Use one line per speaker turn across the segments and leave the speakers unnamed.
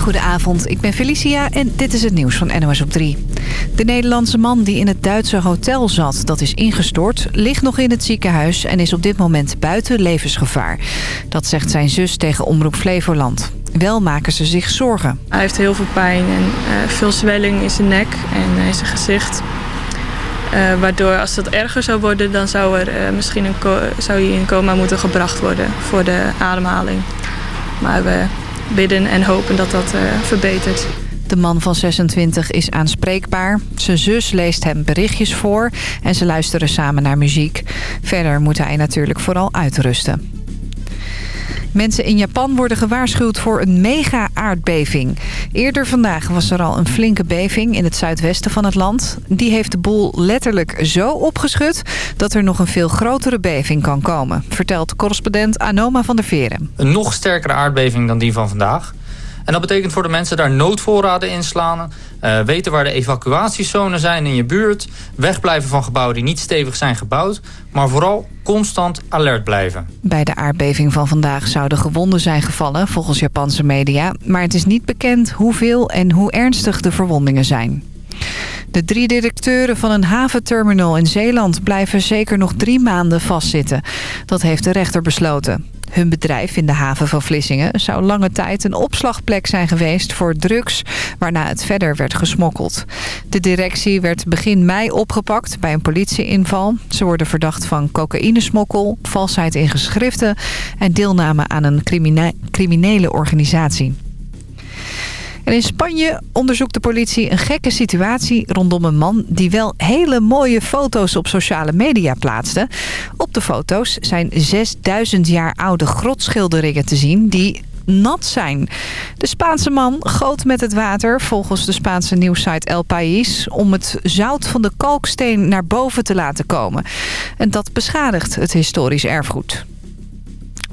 Goedenavond, ik ben Felicia en dit is het nieuws van NOS op 3. De Nederlandse man die in het Duitse hotel zat, dat is ingestort... ligt nog in het ziekenhuis en is op dit moment buiten levensgevaar. Dat zegt zijn zus tegen Omroep Flevoland. Wel maken ze zich zorgen.
Hij heeft heel veel pijn en uh, veel zwelling in zijn nek en in zijn gezicht. Uh, waardoor als dat erger zou worden, dan zou, er, uh, misschien een zou hij in coma moeten gebracht worden voor de ademhaling. Maar we bidden en hopen dat dat uh, verbetert.
De man van 26 is aanspreekbaar. Zijn zus leest hem berichtjes voor en ze luisteren samen naar muziek. Verder moet hij natuurlijk vooral uitrusten. Mensen in Japan worden gewaarschuwd voor een mega-aardbeving. Eerder vandaag was er al een flinke beving in het zuidwesten van het land. Die heeft de boel letterlijk zo opgeschud dat er nog een veel grotere beving kan komen. Vertelt correspondent Anoma van der Veren.
Een nog sterkere aardbeving dan die van vandaag. En dat betekent voor de mensen daar noodvoorraden inslaan. Uh, weten waar de evacuatiezones zijn in je buurt. Wegblijven van gebouwen die niet stevig zijn gebouwd. Maar vooral constant alert blijven.
Bij de aardbeving van vandaag zouden gewonden zijn gevallen volgens Japanse media. Maar het is niet bekend hoeveel en hoe ernstig de verwondingen zijn. De drie directeuren van een haventerminal in Zeeland blijven zeker nog drie maanden vastzitten. Dat heeft de rechter besloten. Hun bedrijf in de haven van Vlissingen zou lange tijd een opslagplek zijn geweest voor drugs, waarna het verder werd gesmokkeld. De directie werd begin mei opgepakt bij een politieinval. Ze worden verdacht van cocaïnesmokkel, valsheid in geschriften en deelname aan een criminele organisatie. In Spanje onderzoekt de politie een gekke situatie rondom een man... die wel hele mooie foto's op sociale media plaatste. Op de foto's zijn 6000 jaar oude grotschilderingen te zien... die nat zijn. De Spaanse man goot met het water, volgens de Spaanse nieuwsite El País... om het zout van de kalksteen naar boven te laten komen. En dat beschadigt het historisch erfgoed.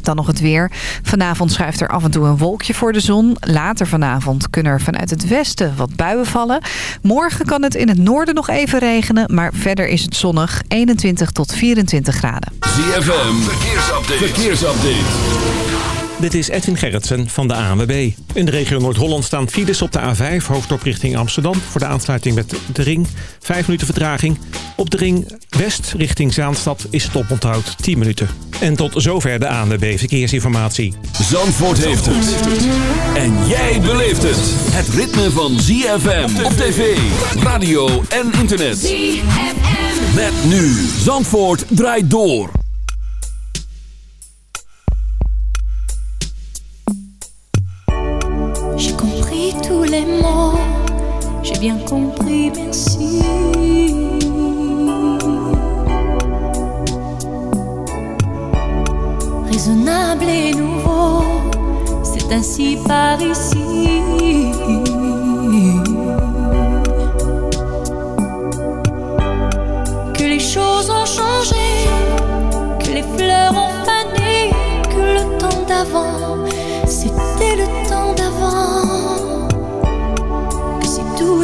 Dan nog het weer. Vanavond schuift er af en toe een wolkje voor de zon. Later vanavond kunnen er vanuit het westen wat buien vallen. Morgen kan het in het noorden nog even regenen. Maar verder is het zonnig 21 tot 24 graden.
ZFM, verkeersupdate. verkeersupdate.
Dit is Edwin Gerritsen van de ANWB. In de regio Noord-Holland staan files op de A5, hoofddorp richting Amsterdam... voor de aansluiting met de ring. Vijf minuten vertraging. Op de ring west richting Zaanstad is het oponthoud 10 minuten. En tot zover de ANWB Verkeersinformatie.
Zandvoort heeft het. En jij beleeft het. Het ritme van ZFM op tv, radio en internet. ZFM. Met nu. Zandvoort draait door.
Mots, j'ai bien compris, merci. Raisonnable et nouveau, c'est ainsi par ici. Que les choses ont changé, que les fleurs ont fané, que le temps d'avant, c'était le temps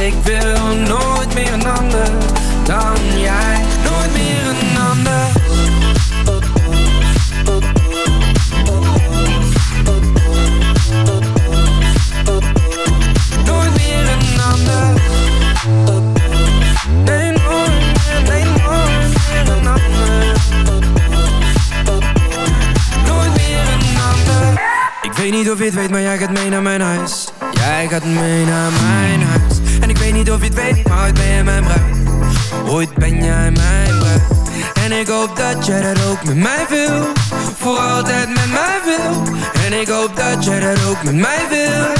Ik wil nooit meer een dat jij dat ook met mij wil. Voor altijd met mij wil. En ik hoop dat jij dat ook met mij wil.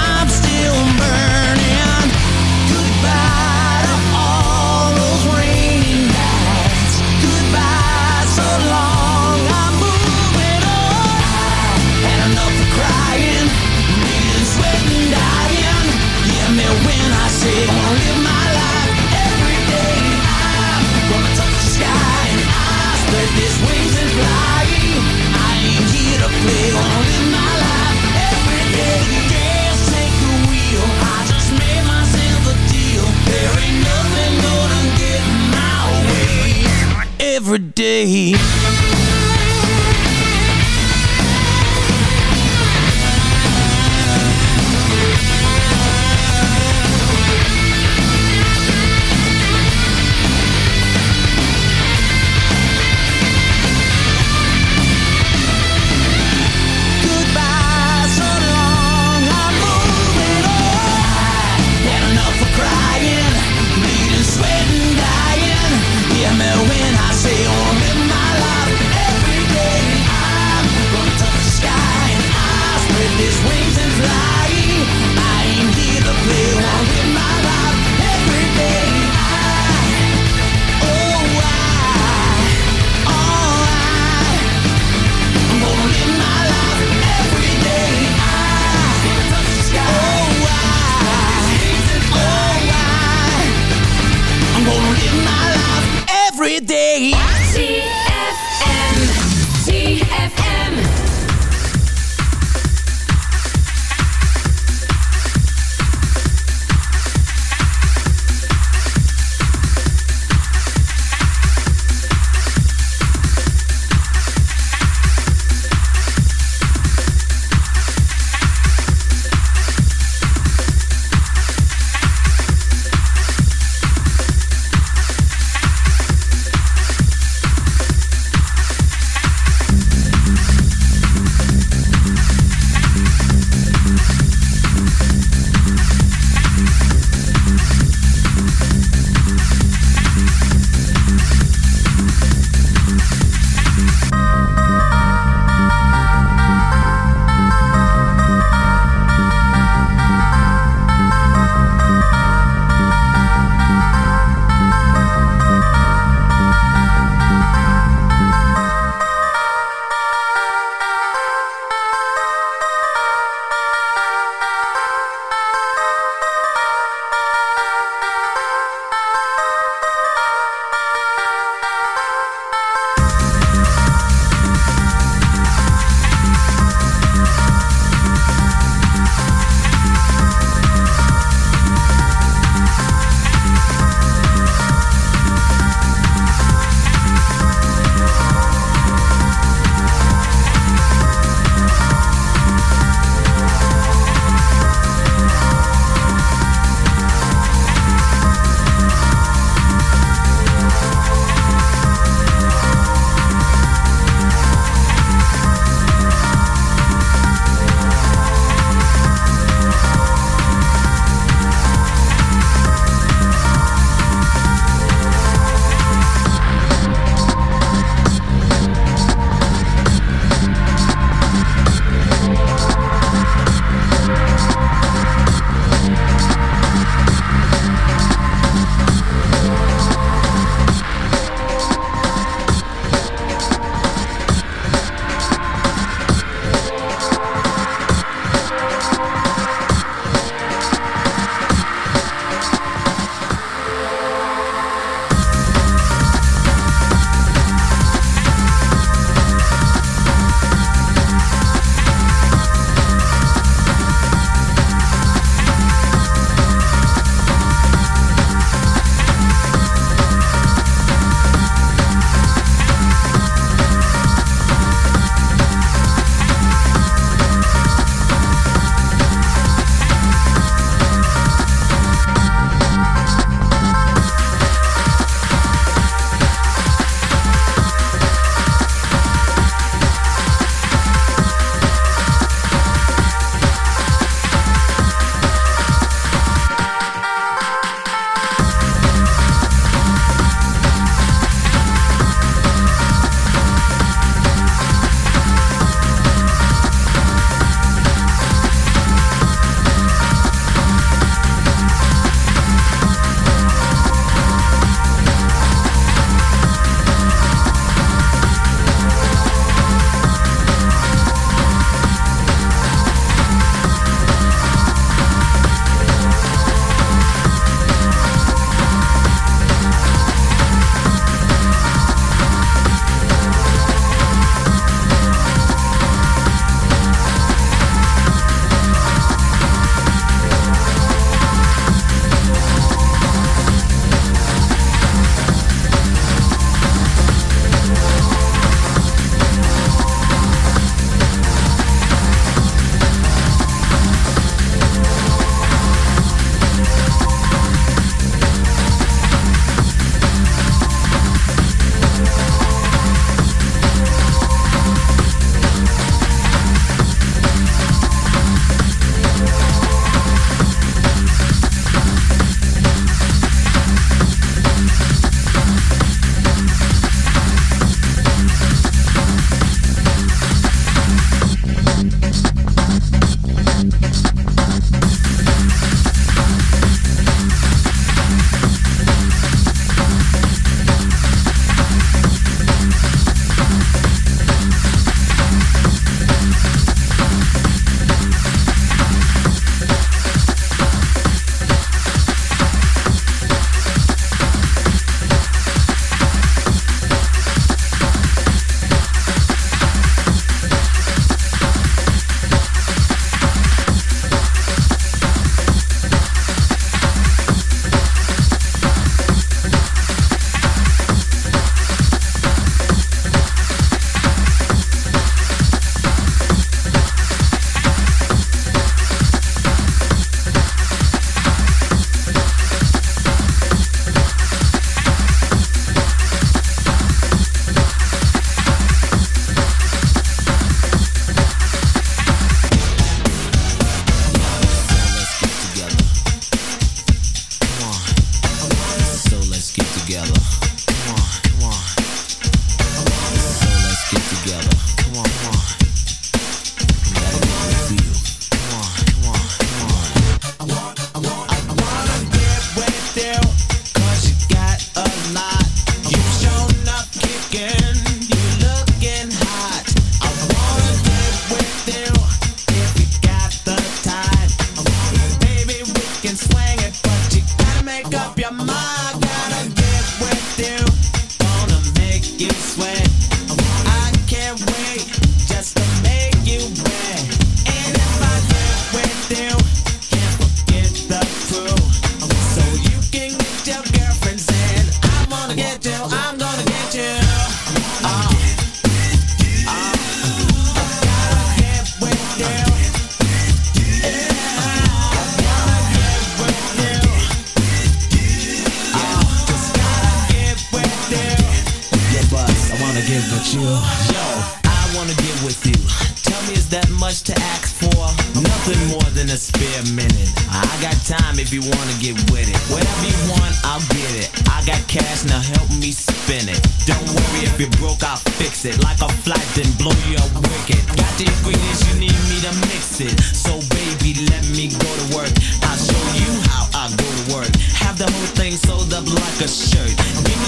you. Yo, I wanna get with you. Tell me, is that much to ask for? Nothing more than a spare minute. I got time if you wanna get with it. Whatever you want, I'll get it. I got cash, now help me spin it. Don't worry if you're broke, I'll fix it. Like a flight, then blow you up wicked. Got the ingredients you need me to mix it. So baby, let me go to work. I'll show you how I go to work. Have the whole thing sold up like a shirt. Give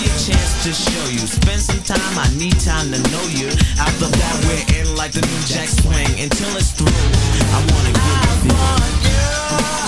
to show you. Spend some time, I need time to know you. After that, we're in like the new jack swing. Until it's through, I wanna get with you.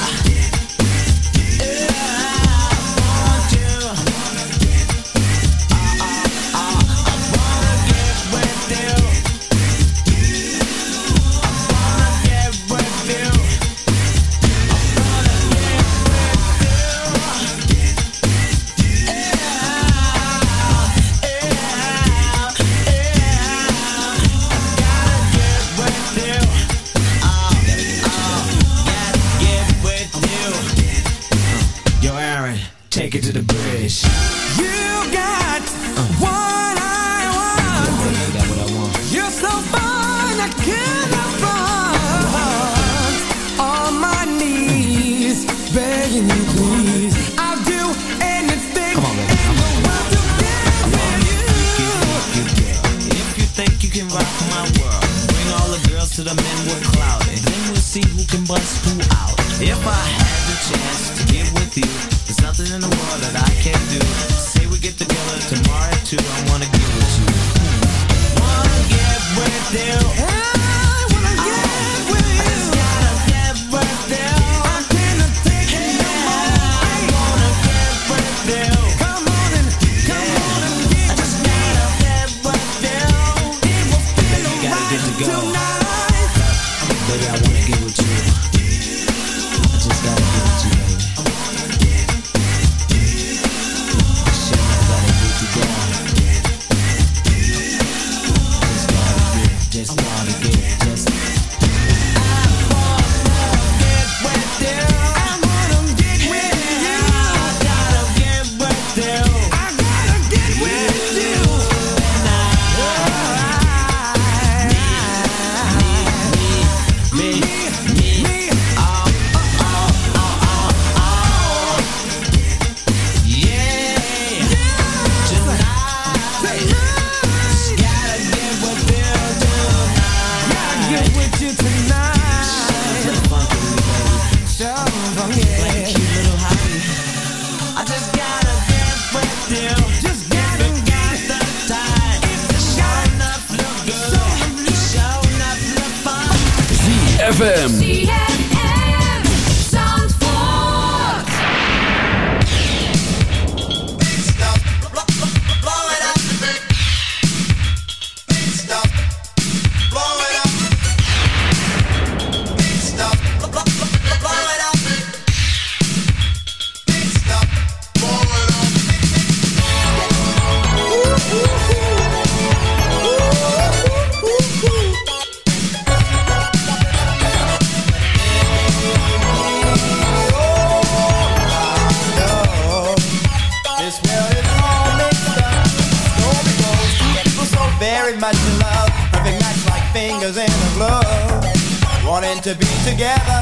fingers in a glove, wanting to be together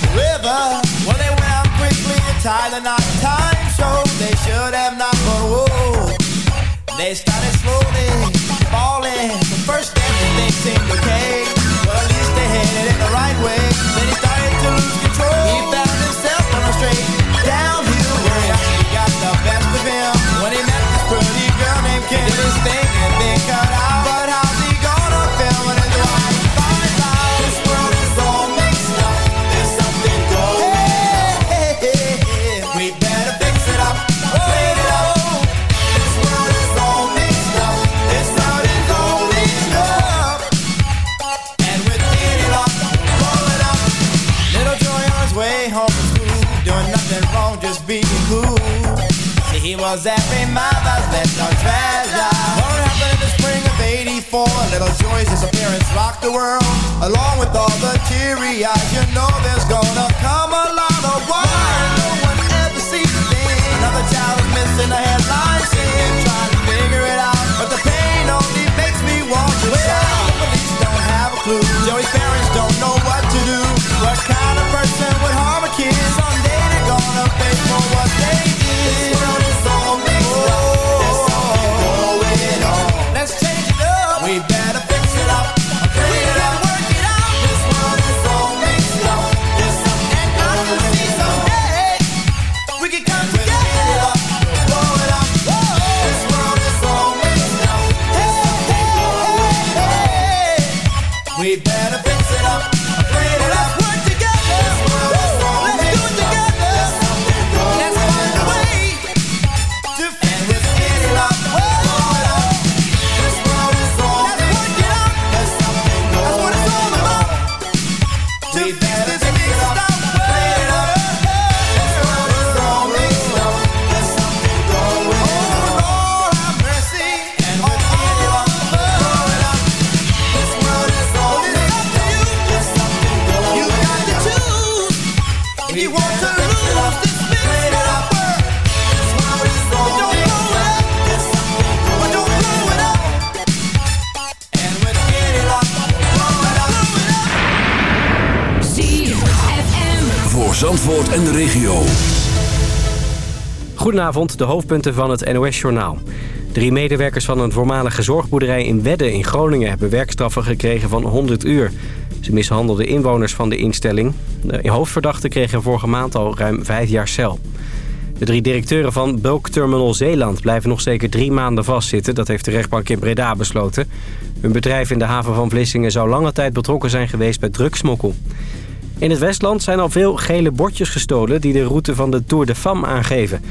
forever. Well, they went out quickly and tied the knot. Time showed they should have not, but whoa, they started slowly falling. First, everything seemed okay. Well, at least they headed it the right way. Then he started to lose control. Rocked the world. Along with all the teary eyes, you know there's gonna come a lot of why no one ever sees a thing. Another child is missing the headline scene. Trying to figure it out, but the pain only makes me want to shout. Police don't have a clue. Joey's parents don't know
Goedenavond, de hoofdpunten van het NOS-journaal. Drie medewerkers van een voormalige zorgboerderij in Wedde in Groningen... hebben werkstraffen gekregen van 100 uur. Ze mishandelden inwoners van de instelling. De hoofdverdachte kregen vorige maand al ruim vijf jaar cel. De drie directeuren van Bulk Terminal Zeeland blijven nog zeker drie maanden vastzitten. Dat heeft de rechtbank in Breda besloten. Hun bedrijf in de haven van Vlissingen zou lange tijd betrokken zijn geweest bij drugsmokkel. In het Westland zijn al veel gele bordjes gestolen die de route van de Tour de Femme aangeven.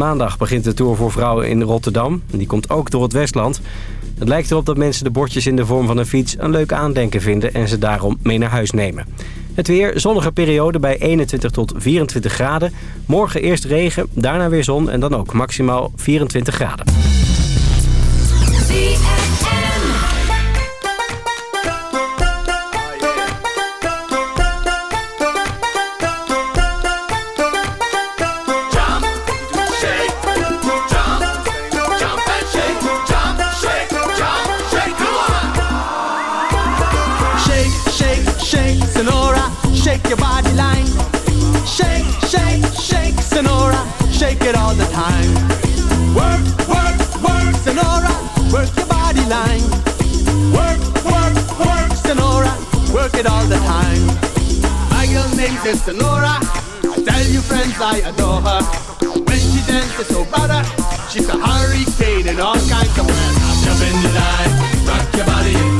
Maandag begint de Tour voor vrouwen in Rotterdam. Die komt ook door het Westland. Het lijkt erop dat mensen de bordjes in de vorm van een fiets een leuk aandenken vinden... en ze daarom mee naar huis nemen. Het weer, zonnige periode bij 21 tot 24 graden. Morgen eerst regen, daarna weer zon en dan ook maximaal 24 graden.
It all the time. Work, work, work, Senora, work your body line. Work, work, work, Senora, work it all the time. My girl named is Senora. I tell you friends I adore her. When she dances so better, she's a hurricane in all kinds of weather. Jump in the line, rock your body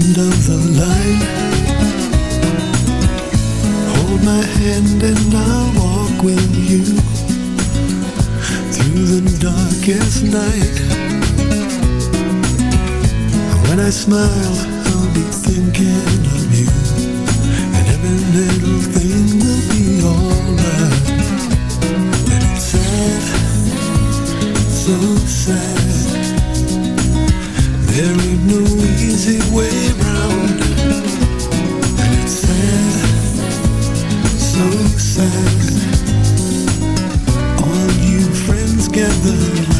end of the line. Hold my hand and I'll walk with you Through the darkest night. When I smile I'll be thinking of you. And every little thing will be alright. And it's sad, so sad. There ain't no way easy way round. And it's sad, so sad All you friends gather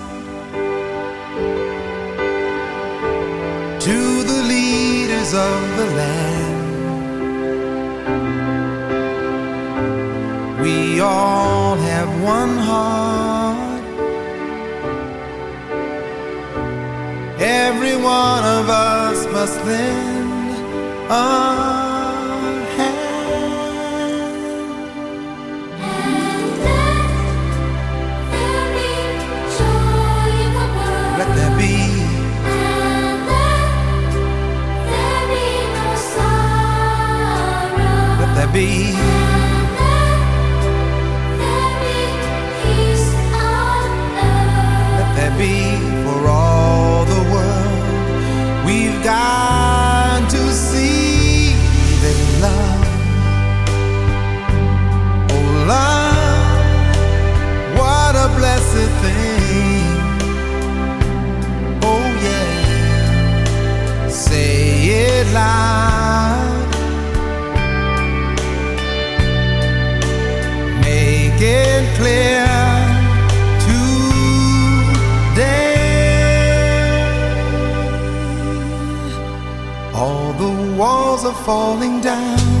to the leaders of the land. We all have one heart. Every one of us must lend a be. falling down.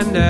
and
uh,